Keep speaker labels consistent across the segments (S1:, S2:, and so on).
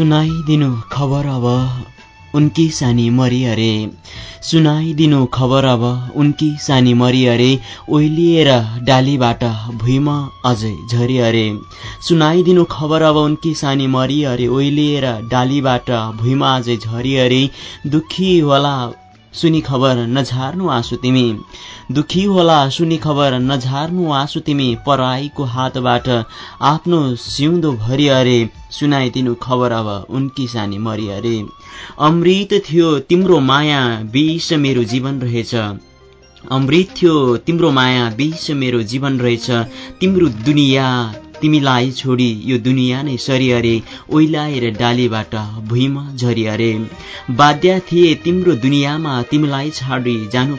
S1: सुनाइदिनु खबर अब उनकी सानी मरी अरे। सुनाइदिनु खबर अब उनकी सानी मरी अरे। ओइलिएर डालीबाट भुइँमा अझै झरी अरे। सुनाइदिनु खबर अब उनकी सानी मरी अरे। ओइलिएर डालीबाट भुइँमा अझै झरी अरे। दुखी होला सुनि खबर नझार्नु आँसु तिमी। दुखी होला सुनि खबर नझार्नु आँसु तिमी। पराईको हातबाट आफ्नो सिउँदो भरि अरे। सुनाइदिनु खबर अब उनकी सानी मरि अरे। अमृत थियो तिम्रो माया विष मेरो जीवन रहेछ। अमृत थियो तिम्रो माया विष मेरो जीवन रहेछ। तिम्रो दुनियाँ तिमीलाई छोडी यो दुनियाँ नै सरी अरे ओइलाएर डालीबाट भुइँमा झरी अरे बाध्य थिए तिम्रो दुनियाँमा तिमीलाई छाडी जानु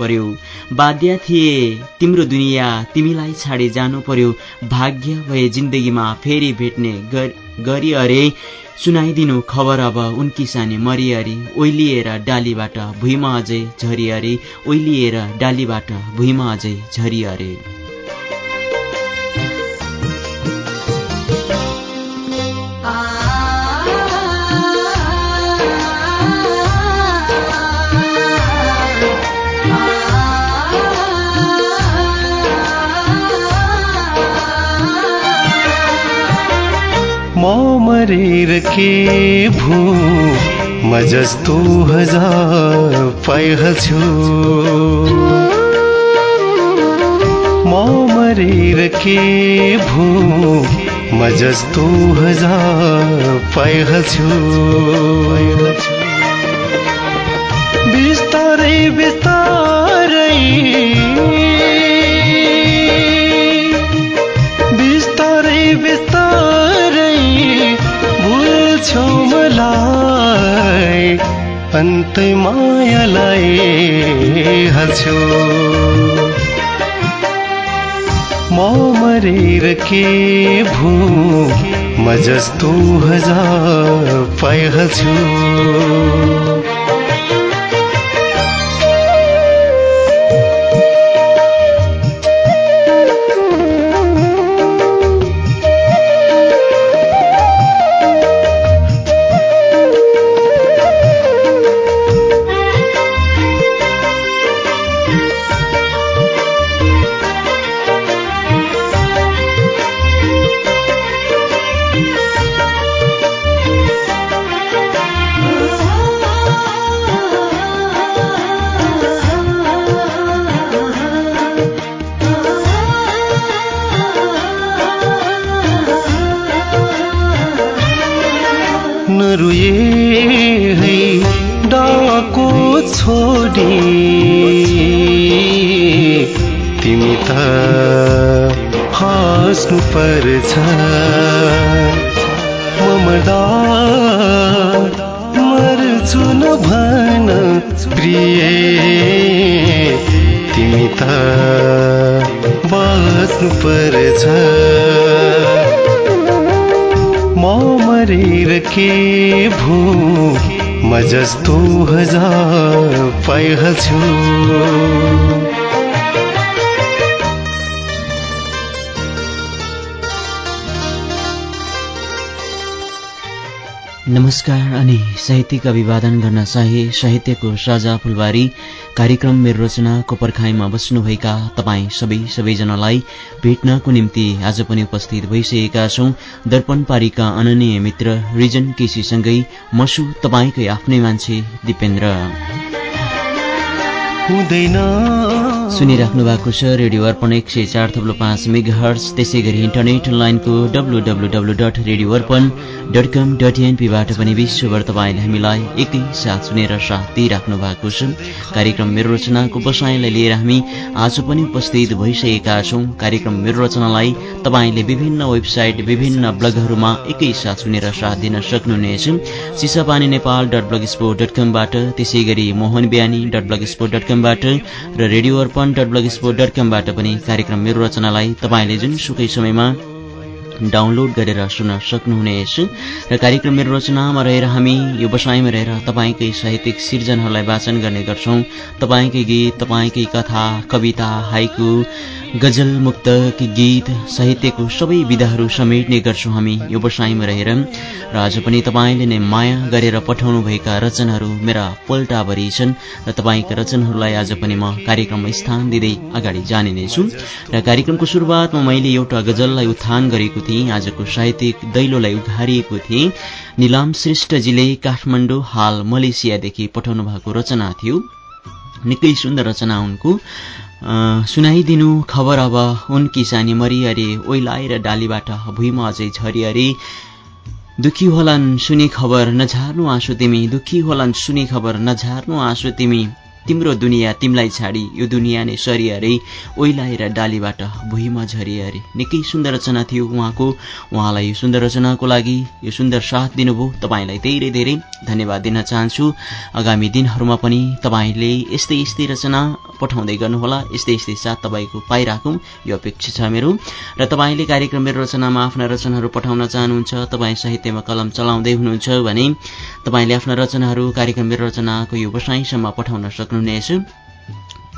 S1: पर्यो। बाध्य थिए तिम्रो दुनियाँ तिमीलाई छाडी जानु पर्यो। भाग्य भए जिन्दगीमा फेरि भेट्ने गरी अरे सुनाइदिनु खबर अब उनकी सानी मरि अरे ओइलिएर डालीबाट भुइँमा अझै झरी अरे ओइलिएर डालीबाट भुइँमा अझै झरी अरे
S2: मरेर के भू म जस्तो हजार पाइहाल्छु म मरेर के भू म जस्तो हजार पाइहाल्छु बिस्तारै बिस्तारै बिस्तारै अन्तै मायालाई हाल्छौ। म मरेर के भू? म जस्तो हजार पाइहाल्छु। के भू म जस्तो हजार पाइहाल्छु
S1: नमस्कार अनि साहित्यिक अभिवादन गर्न चाहे साहित्यको साझा फुलबारी कार्यक्रम मेरो रचनाको पर्खाइमा बस्नुभएका तपाईँ सबै सबैजनालाई भेट्नको निम्ति आज पनि उपस्थित भइसकेका छौं। दर्पण पारीका अननीय मित्र रिजन केसीसँगै मसु तपाईँकै आफ्नै मान्छे दिपेन्द्र। सुनिराख्नु भएको छ रेडियो अर्पण एक सय चार थप्लो पाँच मेगा हर्स त्यसै गरी इन्टरनेट लाइनको W W W dot radio Arpan dot com dot एनपीबाट पनि विश्वभर तपाईँले हामीलाई एकैसाथ सुनेर साथ दिइराख्नु भएको छ। कार्यक्रम मेरो रचनाको बसाइलाई लिएर हामी आज पनि उपस्थित भइसकेका छौं। कार्यक्रम मेरो रचनालाई तपाईँले विभिन्न वेबसाइट विभिन्न ब्लगहरूमा एकैसाथ सुनेर साथ दिन सक्नुहुनेछ। Chisapani Nepal dot blogspot dot कमबाट। त्यसै गरी Mohan Bihani dot blogspot dot कमबाट र radio Arpan dot blogspot dot कमबाट पनि कार्यक्रम मेरो रचनालाई तपाईँले जुनसुकै समयमा डाउनलोड गरेर सुन्न सक्नुहुनेछ र कार्यक्रम मेरो रचनामा रहेर हामी यो बसाइमा रहेर तपाईँकै साहित्यिक सिर्जनहरूलाई वाचन गर्ने गर्छौँ। तपाईँकै गीत तपाईँकै कथा कविता हाइकु गजल मुक्त गीत साहित्यको सबै विधाहरू समेट्ने गर्छौँ हामी। यो बसाइमा रहेर र आज पनि तपाईँले नै माया गरेर पठाउनुभएका रचनाहरू मेरा पल्टाभरि छन् र तपाईँका रचनाहरूलाई आज पनि म कार्यक्रममा स्थान दिँदै अगाडि जाने नै छु। र कार्यक्रमको सुरुवातमा मैले एउटा गजललाई उत्थान गरेको थिएँ। आजको साहित्यिक दैलोलाई उघारिएको थिएँ। निलाम श्रेष्ठजीले काठमाडौँ हाल मलेसियादेखि पठाउनु भएको रचना थियो। निकै सुन्दर रचना उनको। सुनाइदिनु खबर अब उनकी सानी मरी अरे ओइलाएर डालीबाट भुइँमा अझै झरी अरे दुखी होलान् सुने खबर नझार्नु आँसु तिमी। दुखी होलान् सुने खबर नझार्नु आँसु तिमी। तिम्रो दुनियाँ तिमीलाई छाडी यो दुनियाँ नै सरी अरे ओइलाएर डालीबाट भुइँमा झरी अरे निकै सुन्दर रचना थियो उहाँको। उहाँलाई यो सुन्दर रचनाको लागि यो सुन्दर साथ दिनुभयो। तपाईँलाई धेरै धेरै धन्यवाद दिन चाहन्छु। आगामी दिनहरूमा पनि तपाईँले यस्तै यस्तै रचना पठाउँदै गर्नुहोला। यस्तै यस्तै साथ तपाईँको पाइराखौँ। यो अपेक्षा छ मेरो। र तपाईँले कार्यक्रम मेरो रचनामा आफ्ना रचनाहरू पठाउन चाहनुहुन्छ तपाईँ साहित्यमा कलम चलाउँदै हुनुहुन्छ भने तपाईँले आफ्ना रचनाहरू कार्यक्रम मेरो रचनाको यो बसाइसम्म पठाउन सक्नुहुनेछ।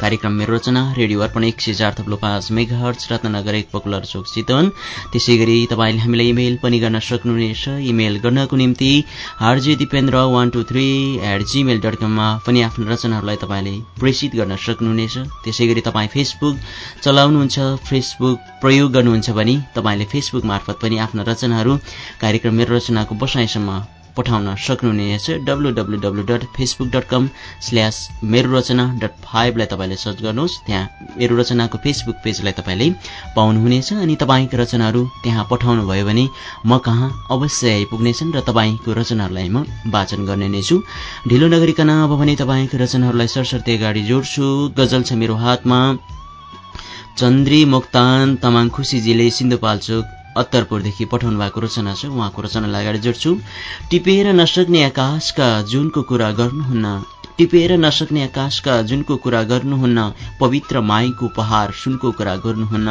S1: कार्यक्रम मेरो रचना रेडियो अर्पण एक सय चार थप्लो पाँच मेगा हर्च रत्नगर एक पकुलर चोक चितवन। त्यसै गरी तपाईँले हामीलाई इमेल पनि गर्न सक्नुहुनेछ। इमेल गर्नको निम्ति RJ Dipendra one two three at Gmail dot कममा पनि आफ्नो रचनाहरूलाई तपाईँले प्रेषित गर्न सक्नुहुनेछ। त्यसै गरी तपाईँ फेसबुक चलाउनुहुन्छ फेसबुक प्रयोग गर्नुहुन्छ भने तपाईँले फेसबुक मार्फत पनि आफ्ना रचनाहरू कार्यक्रम मेरो रचनाको बसाइसम्म पठाउन सक्नुहुनेछ W W W dot Facebook dot com slash मेरो रचना डट फाइभलाई तपाईँले सर्च गर्नुहोस्। त्यहाँ मेरो रचनाको फेसबुक पेजलाई तपाईँले पाउनुहुनेछ अनि तपाईँको रचनाहरू त्यहाँ पठाउनुभयो भने म कहाँ अवश्य आइपुग्नेछन् र तपाईँको रचनाहरूलाई म वाचन गर्ने नै छु। ढिलो नगरिकन अब भने तपाईँको रचनाहरूलाई सरसर्ती अगाडि जोड्छु। गजल छ मेरो हातमा। चन्द्री मोक्तान तामाङ खुसीजीले सिन्धुपाल्चोक अत्तरपुरदेखि पठाउनु भएको रचना छ। उहाँको रचनालाई अगाडि जोड्छु। टिपेर नसक्ने आकाशका जुनको कुरा गर्नुहुन्न। टिपेर नसक्ने आकाशका जुनको कुरा गर्नुहुन्न। पवित्र माईको पहाड सुनको कुरा गर्नुहुन्न।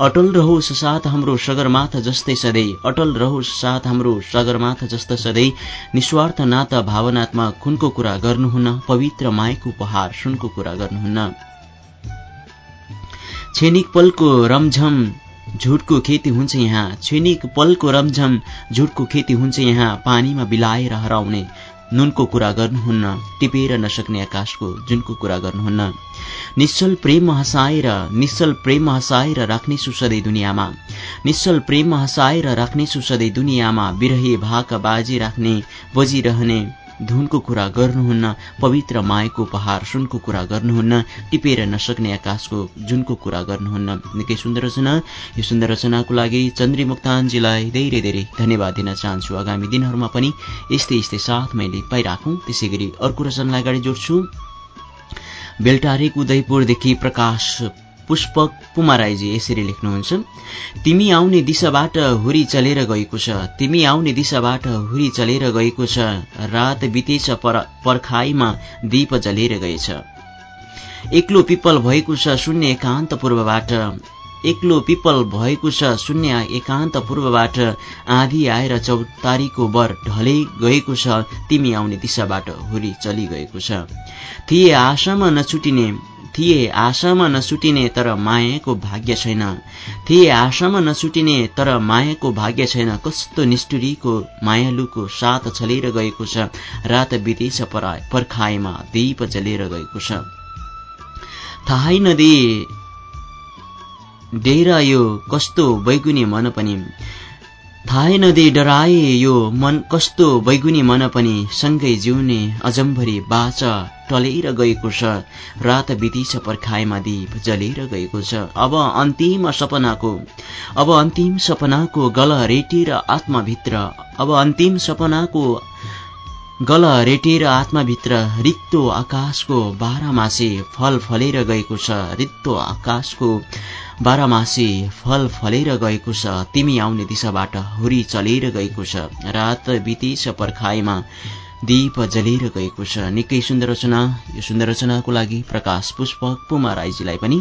S1: अटल रहोस् साथ हाम्रो सगरमाथा जस्तै सधैँ। अटल रहोस् साथ हाम्रो सगरमाथा जस्तो सधैँ। निस्वार्थ नाता भावनात्मक खुनको कुरा गर्नुहुन्न। पवित्र माईको पहाड सुनको कुरा गर्नुहुन्न। छेनिक पलको रमझम झुटको खेती हुन्छ यहाँ। छेनिक पलको रमझम झुटको खेती हुन्छ यहाँ। पानीमा बिलाएर हराउने नुनको कुरा गर्नुहुन्न टिपेर नसक्ने आकाशको जुनको कुरा गर्नुहुन्न। निश्चल प्रेम हँसाएर निश्चल प्रेम हँसाएर राख्नेछु सधैँ दुनियाँमा। निश्चल प्रेम हँसाएर राख्नेछु सधैँ दुनियाँमा। बिरहे भाका बाजी राख्ने बजिरहने धुनको कुरा गर्नुहुन्न पवित्र माएको पहाड सुनको कुरा गर्नुहुन्न टिपेर नसक्ने आकाशको जुनको कुरा गर्नुहुन्न। निकै सुन्दर रचना। यो सुन्दर रचनाको लागि चन्द्री मुक्तानजीलाई धेरै धेरै धन्यवाद दिन चाहन्छु। आगामी दिनहरूमा पनि यस्तै यस्तै साथ मैले पाइराखौँ। त्यसै गरी अर्को रचनालाई अगाडि जोड्छु। बेलटारेक उदयपुरदेखि प्रकाश पुष्पक पुमाराईजी यसरी लेख्नुहुन्छ तिमी आउने दिशाबाट हुरी चलेर गएको छ तिमी आउने दिशाबाट हुरी चलेर गएको छ रात बितेछ पर पर्खाइमा दीप जलेर गएछ। एक्लो पिप्पल भएको छ शून्य एकान्त पूर्वबाट एक्लो पिप्पल भएको छ शून्य एकान्त पूर्वबाट आधी आएर चौतारीको बर ढले गएको छ तिमी आउने दिशाबाट हुरी चलिगएको छ। थिए आशामा नछुटिने थिए आशामा नछुटिने तर मायाको भाग्य छैन। थिए आशामा नछुटिने तर मायाको भाग्य छैन। कस्तो निष्ठुरीको मायालुको साथ छलेर गएको छ। रात बितेछ पर पर्खाएमा दीप जलेर गएको छ। थाहै नदी डेरा यो कस्तो बैगुनी मन पनि। थाहै नदी डराए यो मन कस्तो बैगुनी मन पनि सँगै जिउने अजम्भरी बाचा टलेर गएको छ। रात बितिछ पर्खाएमा दीप जलेर गएको छ। अब अन्तिम सपनाको अब अन्तिम सपनाको गल रेटेर आत्माभित्र अब अन्तिम सपनाको गल रेटेर आत्माभित्र रित्तो आकाशको बाह्रमासे फल फलेर गएको छ। रित्तो आकाशको बाह्रमासे फल फलेर गएको छ। तिमी आउने दिशाबाट हुरी चलेर गएको छ। रात बितेछ पर्खाएमा दीप जलेर गएको छ। निकै सुन्दर रचना। यो सुन्दर रचनाको लागि प्रकाश पुष्पक पुमा राईजीलाई पनि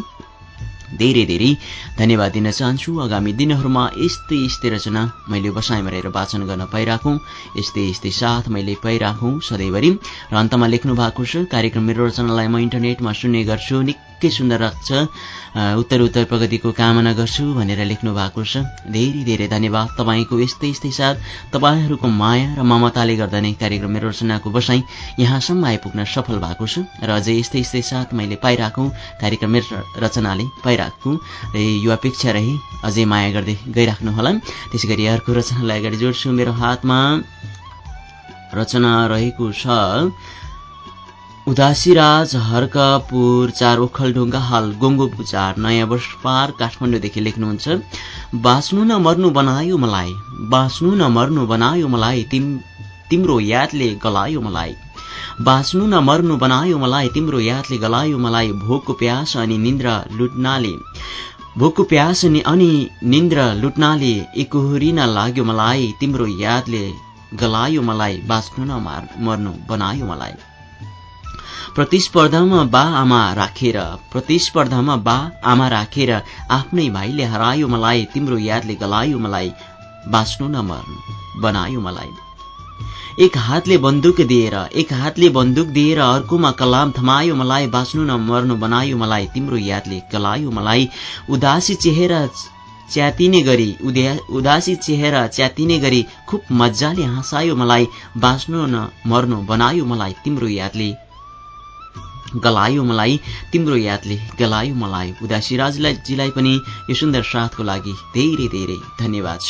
S1: धेरै धेरै धन्यवाद दिन चाहन्छु। आगामी दिनहरूमा यस्तै यस्तै रचना मैले बसाइमा रहेर वाचन गर्न पाइराखौँ। यस्तै यस्तै साथ मैले पाइराखौँ सधैँभरि। र अन्तमा लेख्नु भएको छ कार्यक्रम मेरो रचनालाई म इन्टरनेटमा सुन्ने गर्छु। निकै सुन्दर लाग्छ। उत्तर उत्तर प्रगतिको कामना गर्छु भनेर लेख्नु भएको छ। धेरै धेरै धन्यवाद तपाईँको यस्तै यस्तै साथ। तपाईँहरूको माया र ममताले गर्दा नै कार्यक्रम मेरो रचनाको बसाइ यहाँसम्म आइपुग्न सफल भएको छ। र अझै यस्तै यस्तै साथ मैले पाइरहेको कार्यक्रम मेरो रचनाले पाइरहेको र यो अपेक्षा रहे अझै माया गर्दै गइराख्नुहोला त्यसै गरी अर्को रचनालाई अगाडि जोड्छु। मेरो हातमा रचना रहेको छ उदासीराज हर्कपुर चार ओखलढुङ्गा हाल गोङ्गो पुचार नयाँ वर्ष पार काठमाडौँदेखि लेख्नुहुन्छ बाँच्नु न मर्नु बनायो मलाई बाँच्नु न मर्नु बनायो मलाई तिम तिम्रो यादले गलायो मलाई। बाँच्नु न मर्नु बनायो मलाई तिम्रो यादले गलायो मलाई भोकको प्यास अनि निन्द्रा लुट्नाले। भोकको प्यास अनि निन्द्रा लुट्नाले एकोहोरिन लाग्यो मलाई तिम्रो यादले गलायो मलाई बाँच्नु न मर्नु बनायो मलाई। प्रतिस्पर्धामा बा आमा राखेर प्रतिस्पर्धामा बा आमा राखेर आफ्नै भाइले हरायो मलाई तिम्रो यादले गलायो मलाई बाँच्नु न मर्नु बनायो मलाई। एक हातले बन्दुक दिएर एक हातले बन्दुक दिएर अर्कोमा कलाम थमायो मलाई बाँच्नु न मर्नु बनायो मलाई तिम्रो यादले गलायो मलाई। उदासी चेहेरा च्यातिने गरी उदासी चेहेरा च्यातिने गरी खुब मजाले हाँसायो मलाई बाँच्नु न मर्नु बनायो मलाई तिम्रो यादले गलायो मलाई तिम्रो यादले गलायो मलाई। उदासी राजजीलाई पनि यो सुन्दर साथको लागि धेरै धेरै धन्यवाद छ।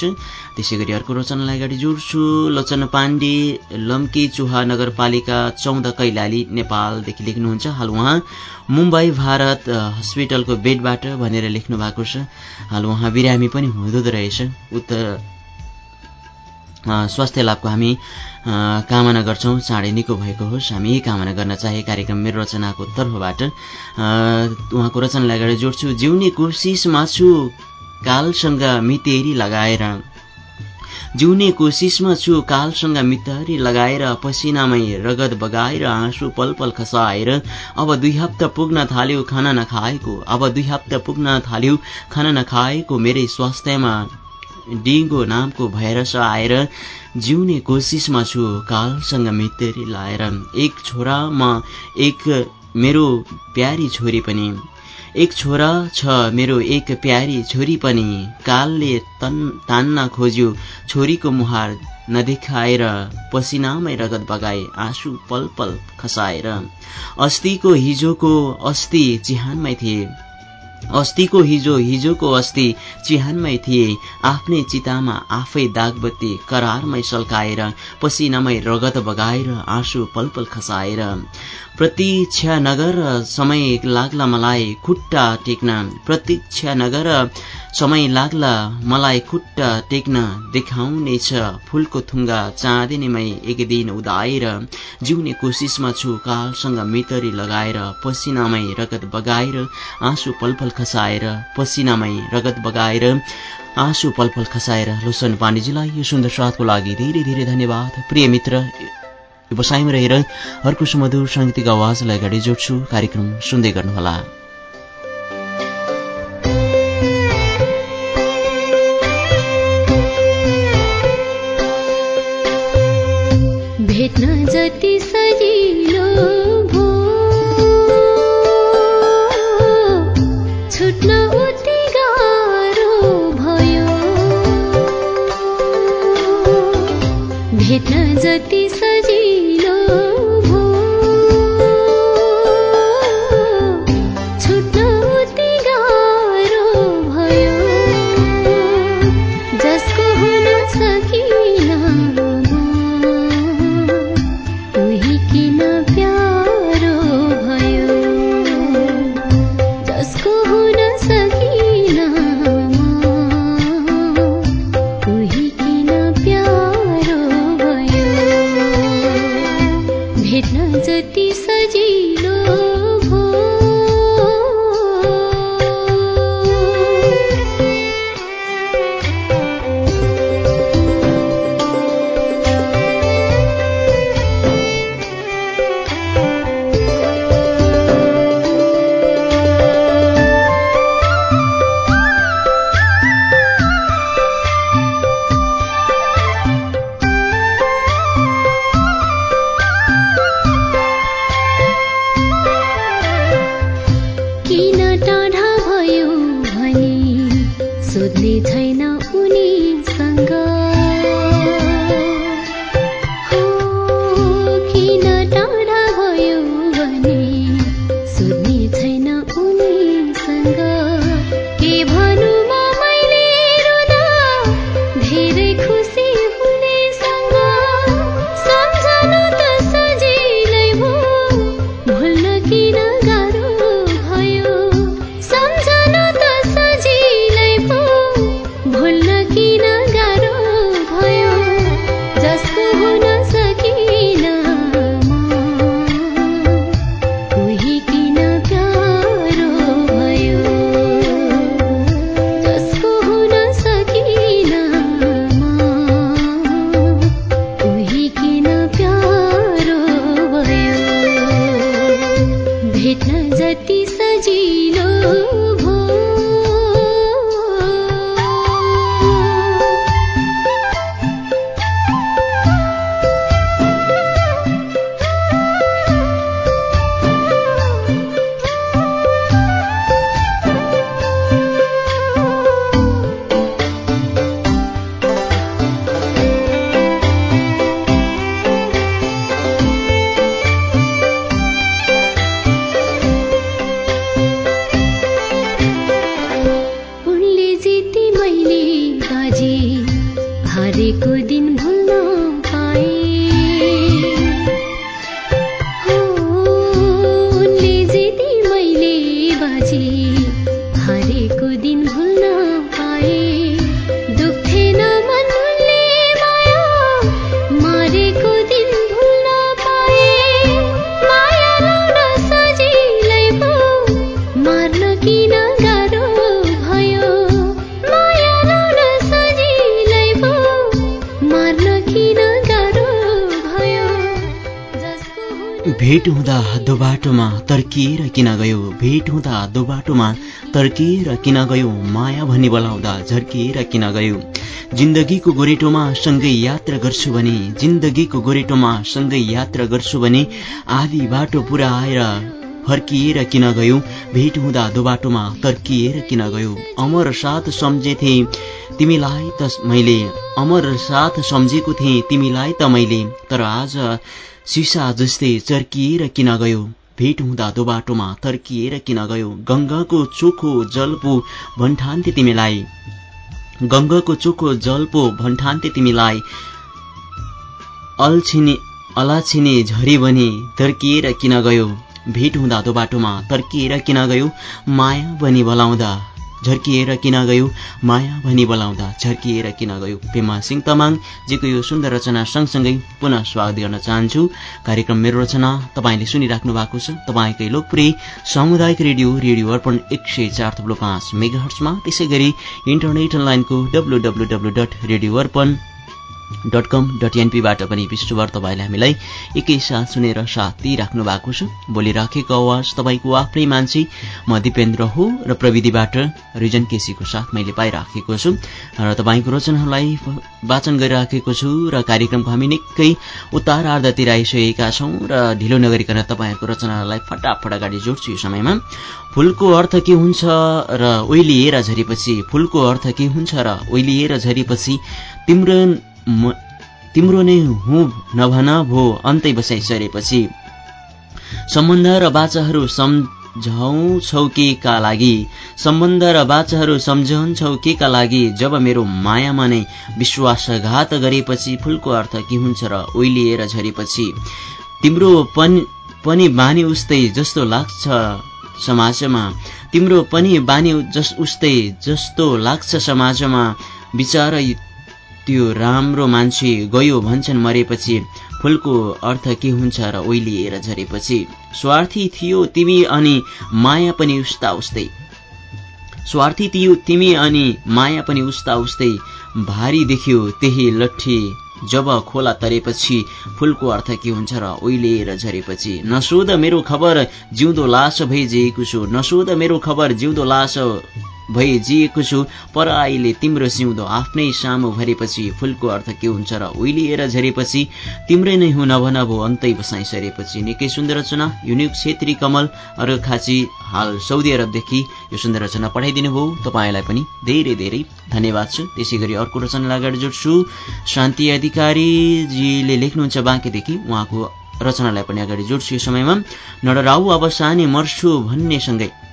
S1: त्यसै गरी अर्को रचनालाई अगाडि जोड्छु। लोचन पाण्डे लम्की चुहा नगरपालिका चौध कैलाली नेपालदेखि लेख्नुहुन्छ। हाल उहाँ मुम्बई भारत हस्पिटलको बेडबाट भनेर लेख्नु भएको छ। हाल उहाँ बिरामी पनि हुँदो रहेछ। उता स्वास्थ्य लाभको हामी कामना गर्छौँ। चाँडै निको भएको होस्। हामी कामना गर्न चाहे कार्यक्रम मेरो रचनाको तर्फबाट। उहाँको रचनालाई अगाडि जोड्छु। जिउने कोसिसमा छु कालसँग मितेरी लगाएर। जिउने कोसिसमा छु कालसँग मितरी लगाएर। पसिनामै रगत बगाएर आँसु पल पल खसाएर। अब दुई हप्ता पुग्न थाल्यो खाना नखाएको। अब दुई हप्ता पुग्न थाल्यो खाना नखाएको मेरै स्वास्थ्यमा। डिङ्गो नामको भैरस आएर जिउने कोसिसमा छु। कालसँग मितेरी लाएर एक छोरा म एक मेरो प्यारी छोरी पनि। एक छोरा छ मेरो एक प्यारी छोरी पनि। कालले तन तान्न खोज्यो। छोरीको मुहार नदेखाएर पसिनामै रगत बगाए आँसु पल पल खसाएर। अस्तिको हिजोको अस्ति चिहानमै थिए। अस्तिको हिजो हिजोको अस्ति चिहानमै थिए। आफ्नै चितामा आफै दागबत्ती करारमै सल्काएर पसिनामै रगत बगाएर आँसु पलपल खसाएर। प्रतीक्षा नगर समय लाग्ला मलाई खुट्टा टेक्न। प्रतीक्षा नगर समय लाग्ला मलाई खुट्टा टेक्न देखाउनेछ फुलको थुङ्गा चाँदिनीमै एक दिन उदाएर जिउने कोसिसमा छु कालसँग मितरी लगाएर पसिनामै रगत बगाएर आँसु पलपल खसाएर पसिनामै रगत बगाएर आँसु पलपल खसाएर लोसन पाण्डेजीलाई यो सुन्दर साथको लागि धेरै धेरै धन्यवाद। प्रिय मित्र व्यवसायमा रहेर अर्को सुमधुर साङ्गीतिक आवाजलाई अगाडि जोड्छु। कार्यक्रम सुन्दै गर्नुहोला। 你太。Ooh. भेट हुँदा दोबाटोमा तर्किएर किन गयो? भेट हुँदा दोबाटोमा तर्किएर किन गयो? माया भनी बोलाउँदा झर्किएर किन गयो? जिन्दगीको गोरेटोमा सँगै यात्रा गर्छु भने जिन्दगीको गोरेटोमा सँगै यात्रा गर्छु भने आधी बाटो पुरा आएर फर्किएर किन गयो? भेट हुँदा दोबाटोमा तर्किएर किन गयो? अमर साथ सम्झेथे तिमीलाई त मैले अमर साथ सम्झेको थिएँ तिमीलाई त मैले तर आज सिसा जस्तै चर्किएर किन गयो? भेट हुँदा दोबाटोमा तर्किएर किन गयो? गङ्गाको चोखो जल पो भन्ठान्थे तिमीलाई। गङ्गाको चोखो जल पो भन्ठान्थे तिमीलाई। अल्छिने अलाछिने झरी बनी तर्किएर किन गयो? भेट हुँदा दोबाटोमा तर्किएर किन गयो? माया बनी बोलाउँदा। झर्किएर किन गयो? माया भनी बोलाउँदा झर्किएर किन गयो? पेमा सिंह तमाङजीको यो सुन्दर रचना सँगसँगै पुनः स्वागत गर्न चाहन्छु। कार्यक्रम मेरो रचना तपाईँले सुनिराख्नु भएको छ। तपाईँकै लोकप्रिय सामुदायिक रेडियो रेडियो अर्पण एक सय चार थप्लो पाँच मेगाहर्समा त्यसै गरी इन्टरनेट अनलाइनको W W W dot radio Arpan dot com dot एनपीबाट पनि विश्वभर तपाईँले हामीलाई एकैसाथ सुनेर साथ दिइराख्नु भएको छ। बोलिराखेको आवाज तपाईँको आफ्नै मान्छे। म दिपेन्द्र हो र प्रविधिबाट रिजन केसीको साथ मैले पाइराखेको छु र तपाईँको रचनाहरूलाई वाचन गरिराखेको छु र कार्यक्रमको हामी निकै उतार आर्धतिर आइसकेका छौँ र ढिलो नगरिकन तपाईँहरूको रचनालाई फटाफट अगाडि जोड्छु यो समयमा। फुलको अर्थ के हुन्छ र ओइलिएर झरेपछि फुलको अर्थ के हुन्छ र ओइलिएर झरेपछि तिम्रो तिम्रो नै हुँ नभन भो अन्तै बसाइ सरेपछि। सम्बन्ध र बाचाहरू सम्झाउँछौ केका लागि? सम्बन्ध र बाचाहरू सम्झाउँछौ केका लागि? जब मेरो मायामा नै विश्वासघात गरेपछि फुलको अर्थ के हुन्छ र ओइलिएर झरेपछि? तिम्रो पनि पनि बानी उस्तै जस्तो लाग्छ समाजमा। तिम्रो पनि बानी जस उस्तै जस्तो लाग्छ समाजमा। विचार त्यो राम्रो मान्छे गयो भन्छन् मरेपछि फुलको अर्थ के हुन्छ र ओइलिएर झरेपछि। स्वार्थी थियो तिमी अनि माया पनि उस्ता उस्तै। स्वार्थी थियो तिमी अनि माया पनि उस्ता उस्तै। भारी देखियो त्यही लट्ठी जब खोला तरेपछि फुलको अर्थ के हुन्छ र ओइलिएर झरेपछि। नसोध मेरो खबर जिउँदो लास भई छु। नसोध मेरो खबर जिउँदो लास भई जिएको छु पर आइले तिम्रो सिउँदो आफ्नै सामु भरेपछि फुलको अर्थ के हुन्छ र उइलिएर झरेपछि तिम्रै नै हुन भन भो अन्तै बसाइ सरेपछि निकै सुन्दर रचना युनिक छेत्री कमल अरू खाँची हाल साउदी अरबदेखि यो सुन्दर रचना पठाइदिनु भयो तपाईँलाई पनि धेरै धेरै धन्यवाद छु। त्यसै गरी अर्को रचनालाई अगाडि जोड्छु। शान्ति अधिकारीजीले लेख्नुहुन्छ बाँकीदेखि। उहाँको रचनालाई पनि अगाडि जोड्छु यो समयमा। नडराउ अब सानी मर्छु भन्नेसँगै।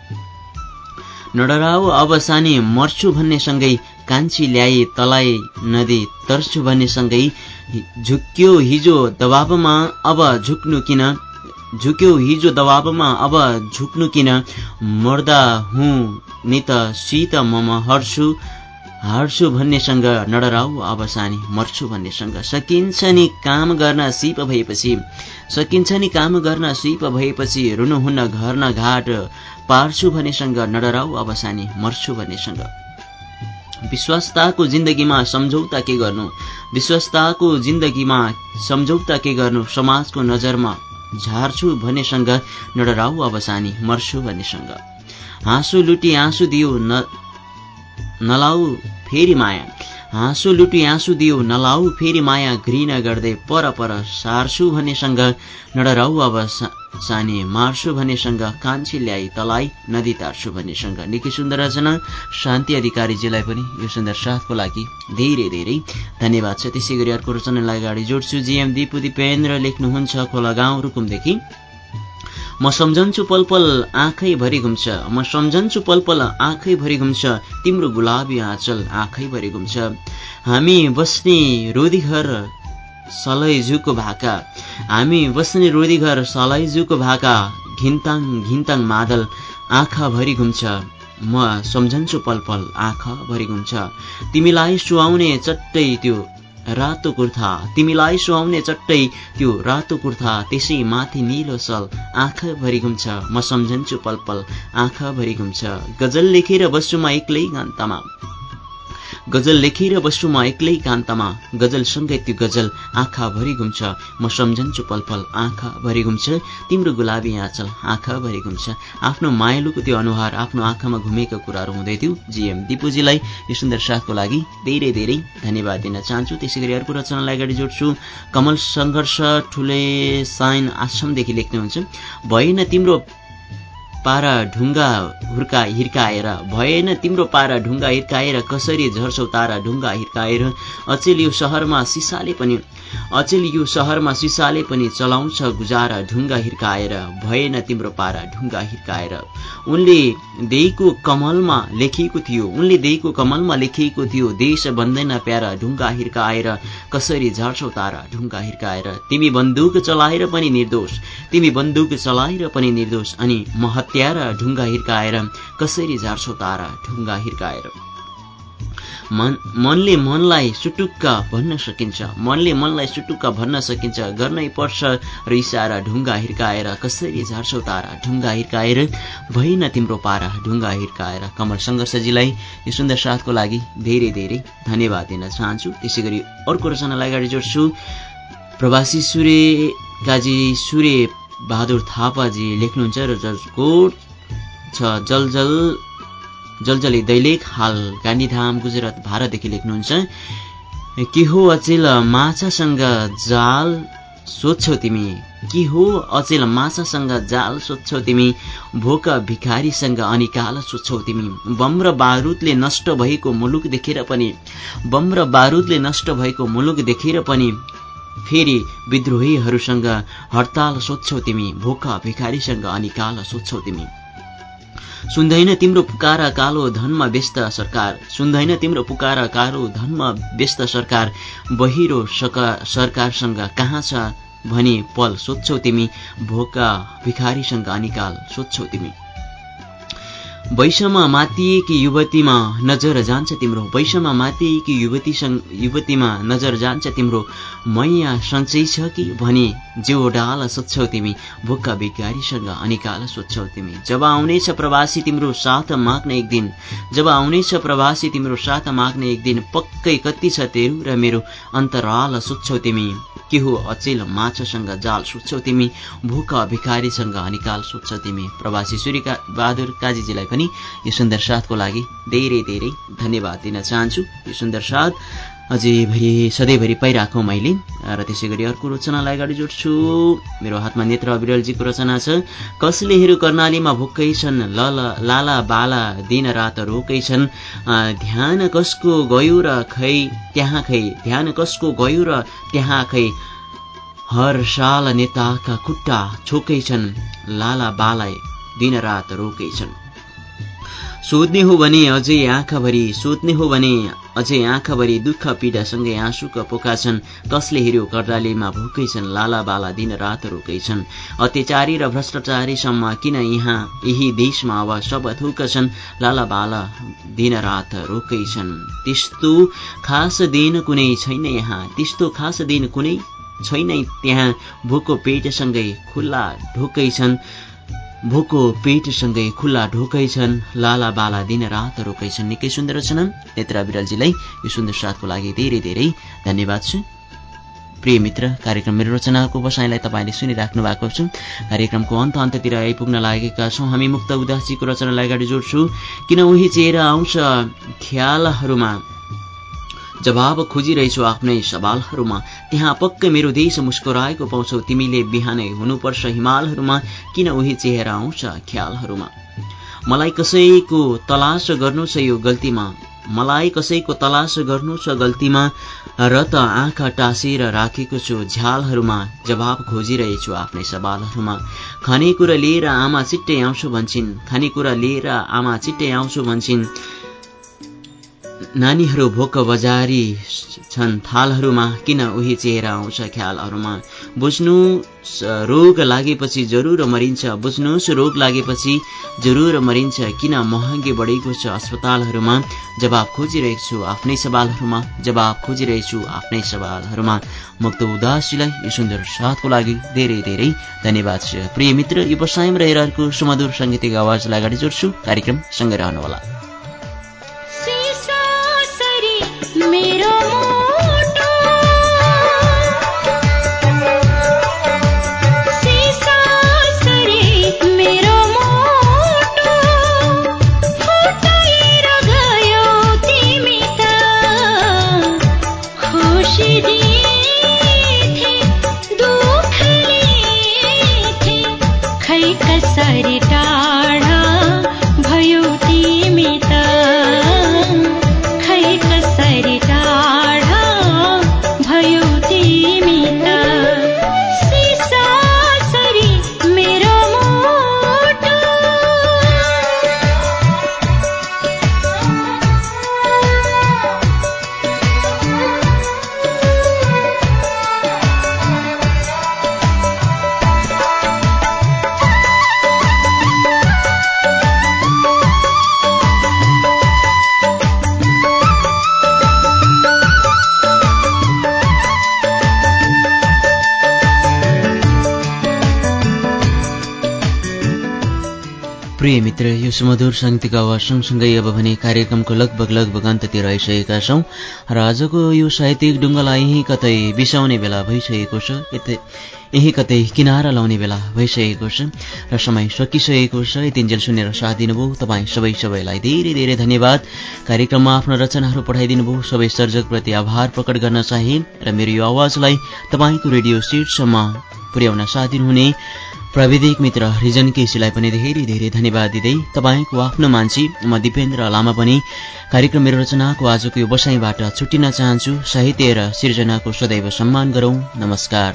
S1: नडराउ अब सानी मर्छु भन्नेसँगै कान्छी ल्याए तलाई नदी तर्छु भन्नेसँगै झुक्यो हिजो दबावमा अब झुक्नु किन? झुक्यो हिजो दबावमा अब झुक्नु किन? मर्दा हुँ नि त शीत मम हर्छु हार्छु भन्नेसँग नडराउ अब सानी मर्छु भन्नेसँग। सकिन्छ नि काम गर्न सिप भएपछि सकिन्छ नि काम गर्न सिप भएपछि रुनुहुन्न घर न घाट पार्छु भनेसँग नडराउ अब सानी मर्छु भन्नेसँग विश्वस्ताको जिन्दगीमा सम्झौता के गर्नु? विश्वस्ताको जिन्दगीमा सम्झौता के गर्नु? समाजको नजरमा झार्छु भन्नेसँग नडराउ अब सानी मर्छु भन्नेसँग हाँसु लुटी आँसु दियो न नलाउ फेरि माया। हाँसु लुटी आँसु दियो नलाउ फेरि माया घृणा गर्दै पर पर सार्छु भन्नेसँग नडराउ अब सानी मार्छु भन्नेसँग कान्छी ल्याई तलाई नदी तार्छु भन्नेसँग निकै सुन्दर रचना शान्ति अधिकारीजीलाई पनि यो सुन्दर साथको लागि धेरै धेरै धन्यवाद छ। त्यसै गरी अर्को रचनालाई अगाडि जोड्छु। जिएम दिपु दिपेन्द्र लेख्नुहुन्छ खोला गाउँ रुकुमदेखि। म सम्झन्छु पल पल आँखैभरि घुम्छ। म सम्झन्छु पल पल आँखैभरि घुम्छ। तिम्रो गुलाबी आँचल आँखैभरि घुम्छ। हामी बस्ने रोदी घर सलैजुको भाका। हामी बस्ने रोदी घर सलैजुको भाका। घिन्ताङ घिन्ताङ मादल आँखाभरि घुम्छ। म सम्झन्छु पल पल आँखाभरि घुम्छ। तिमीलाई सुहाउने चट्टै त्यो रातो कुर्था। तिमीलाई सुहाउने चट्टै त्यो रातो कुर्था त्यसै माथि निलो सल आँखाभरि घुम्छ। म सम्झन्छु पल पल आँखाभरि घुम्छ। गजल लेखेर बस्छु म एक्लै गान्तमा। गजल लेखेर बस्छु म एक्लै कान्तमा। गजलसँगै त्यो गजल आँखाभरि घुम्छ। म सम्झन्छु पल पल आँखाभरि घुम्छ। तिम्रो गुलाबी आँचल आँखाभरि घुम्छ। आफ्नो मायालुको त्यो अनुहार आफ्नो आँखामा घुमेका कुराहरू हुँदै थियो। जिएम दिपुजीलाई यो सुन्दर साथको लागि धेरै धेरै धन्यवाद दिन चाहन्छु। त्यसै गरी अर्को रचनालाई अगाडि जोड्छु। कमल सङ्घर्ष ठुले साइन आश्रमदेखि लेख्नुहुन्छ। भएन तिम्रो पारा ढुङ्गा हुर्का हिर्काएर भएन तिम्रो पारा ढुङ्गा हिर्काएर कसरी झर्छौ तारा ढुङ्गा हिर्काएर? अचेल यो सहरमा सिसाले पनि अचेल यो सहरमा सिसाले पनि चलाउँछ गुजारा ढुङ्गा हिर्काएर भएन तिम्रो पारा ढुङ्गा हिर्काएर। उनले देहीको कमलमा लेखिएको थियो। उनले देहीको कमलमा लेखिएको थियो देश बन्दैन प्यारा ढुङ्गा हिर्काएर कसरी झार्छौ तारा ढुङ्गा हिर्काएर। तिमी बन्दुक चलाएर पनि निर्दोष तिमी बन्दुक चलाएर पनि निर्दोष अनि म हत्यारा ढुङ्गा हिर्काएर कसरी झार्छौ तारा ढुङ्गा हिर्काएर। मन मनले मनलाई सुटुक्क भन्न सकिन्छ। मनले मनलाई सुटुक्क भन्न सकिन्छ। गर्नै पर्छ र इसारा ढुङ्गा हिर्काएर कसरी झार्छौ तारा ढुङ्गा हिर्काएर भएन तिम्रो पारा ढुङ्गा हिर्काएर। कमल सङ्घर्षजीलाई यो सुन्दर साथको लागि धेरै धेरै धन्यवाद दिन चाहन्छु। त्यसै गरी अर्को रचनालाई अगाडि जोड्छु। प्रवासी सूर्य काजी सूर्य बहादुर थापाजी लेख्नुहुन्छ र जजकोट छ जल जल जलजली दैलेख हाल गान्धीधाम गुजरात भारतदेखि लेख्नुहुन्छ। के हो अचेल माछासँग जाल? सोध्छौ तिमी। के हो अचेल माछासँग जाल? सोध्छौ तिमी। भोक भिखारीसँग अनिकाल? सोध्छौ तिमी। बम र बारुदले नष्ट भएको मुलुक देखेर पनि बम र बारुदले नष्ट भएको मुलुक देखेर पनि फेरि विद्रोहीहरूसँग हडताल सोध्छौ तिमी। भोक भिखारीसँग अनिकाल? सोध्छौ तिमी। सुन्दैन तिम्रो पुकारा कालो धनमा व्यस्त सरकार। सुन्दैन तिम्रो पुकारा कालो धनमा व्यस्त सरकार। बहिरो सरकारसँग कहाँ छ भनी पल? सोध्छौ तिमी भोका भिखारीसँग अनिकाल सोध्छौ तिमी। वैषमा मातिएकी युवतीमा नजर जान्छ तिम्रो। वैषमा मातिएकी युवतीसँग युवतीमा नजर जान्छ तिम्रो। मैया सन्चै छ कि भने जिउ डाल सोध्छौ तिमी। भुक्का भिखारीसँग अनिकाल सोध्छौ तिमी। जब आउनेछ प्रवासी तिम्रो साथ माग्न एक दिन जब आउनेछ प्रवासी तिम्रो साथ माग्न एक दिन पक्कै कति छ तेरो र मेरो अन्तराल सोध्छौ तिमी। के हो अचेल माछासँग जाल सोध्छौ तिमी। भुक भिखारीसँग अनिकाल सोध्छौ तिमी। प्रवासी सूर्यका बहादुर काजीजीलाई पनि यो सुन्दर साथको लागि धेरै धेरै धन्यवाद दिन चाहन्छु। यो सुन्दर साथ अझैभरि सधैँभरि पाइराखौँ मैले र त्यसै गरी अर्को रचनालाई अगाडि जोड्छु। मेरो हातमा नेत्र अविरलजीको रचना छ कसले हेरु कर्णालीमा भुक्कै छन् ल लाला बाला दिन रात रोकै छन्। ध्यान कसको गयो र खै त्यहाँ खै ध्यान कसको गयो र त्यहाँ खै। हर साल नेताका खुट्टा छोकै छन् लाला बाला दिन रात रोकै छन्। सोध्ने हो भने अझै आँखाभरि सोध्ने हो भने अझै आँखाभरि दुःख पीडासँगै आँसुका पोका छन्। कसले हेऱ्यो कर्दालीमा भोकै छन् लाला बाला दिन रात रोकै छन्। अत्याचारी र भ्रष्टाचारीसम्म किन यहाँ यही देशमा अब सब थुक छन्? लाला बाला दिन रात रोकै छन्। त्यस्तो खास दिन कुनै छैन यहाँ। त्यस्तो खास दिन कुनै छैन त्यहाँ। भोको पेटसँगै खुल्ला ढोकै छन्। भोको पेटसँगै खुल्ला ढोकै छन् लाला बाला दिन रात रोकै छन्। निकै सुन्दर रचना नेत्रा बिरालजीलाई यो सुन्दर साथको लागि धेरै धेरै धन्यवाद छु। प्रिय मित्र कार्यक्रम मेरो रचनाको बसाइलाई तपाईँले सुनिराख्नु भएको छ। कार्यक्रमको अन्त अन्ततिर आइपुग्न लागेका छौँ। हामी मुक्त उदासीको रचनालाई अगाडि जोड्छु। किन उही चेर आउँछ ख्यालहरूमा? जवाब खोजिरहेछौ आफ्नै सवालहरूमा। त्यहाँ पक्कै मेरो देश मुस्कुराएको पाउँछौ। तिमीले बिहानै हुनुपर्छ हिमालहरूमा। किन उही चेहरा आउँछ ख्यालहरूमा? मलाई कसैको तलास गर्नु छ यो गल्तीमा? मलाई कसैको तलास गर्नु छ गल्तीमा? र त आँखा टाँसेर राखेको छु झ्यालहरूमा। जवाब खोजिरहेछु आफ्नै सवालहरूमा। खानेकुरा लिएर आमा छिट्टै आउँछु भन्छन्। खानेकुरा लिएर आमा छिट्टै आउँछु भन्छन्। नानीहरू भोक बजारी छन् थालहरूमा किन उही चेहरा आउँछ ख्यालहरूमा? बुझ्नु रोग लागेपछि जरुर मरिन्छ। बुझ्नुहोस् रोग लागेपछि जरुर मरिन्छ। किन महँगी बढेको छ अस्पतालहरूमा? जवाब खोजिरहेको छु आफ्नै सवालहरूमा। जवाब खोजिरहेछु आफ्नै सवालहरूमा। मुक्त उदासीलाई यो सुन्दर साथको लागि धेरै धेरै धन्यवाद प्रिय मित्र यो बसाइम रहेर सुमधुर सङ्गीतिक आवाजलाई अगाडि जोड्छु। कार्यक्रम सँगै रहनुहोला। प्रिय सुमधुर साङ्गीतिक आवाज सँगसँगै अब भने कार्यक्रमको लगभग लगभग अन्ततिर आइसकेका छौँ। र आजको यो साहित्यिक डुङ्गालाई यहीँ कतै बिसाउने बेला भइसकेको छ यहीँ कतै किनारा लाउने बेला भइसकेको छ र समय सकिसकेको छ। यतिन्जेल सुनेर साथ दिनुभयो। तपाईँ सबै सबैलाई धेरै धेरै धन्यवाद। कार्यक्रममा आफ्नो रचनाहरू पठाइदिनु भयो सबै सर्जकप्रति आभार प्रकट गर्न चाहे र मेरो यो आवाजलाई तपाईँको रेडियो सेटसम्म पुर्याउन साथ दिनुहुने। प्राविधिक मित्र रिजन केसीलाई पनि धेरै धेरै धन्यवाद दिँदै तपाईँको आफ्नो मान्छे म दिपेन्द्र लामा पनि कार्यक्रम मेरो रचनाको आजको यो बसाइबाट छुट्टिन चाहन्छु। साहित्य र सिर्जनाको सदैव सम्मान गरौं। नमस्कार।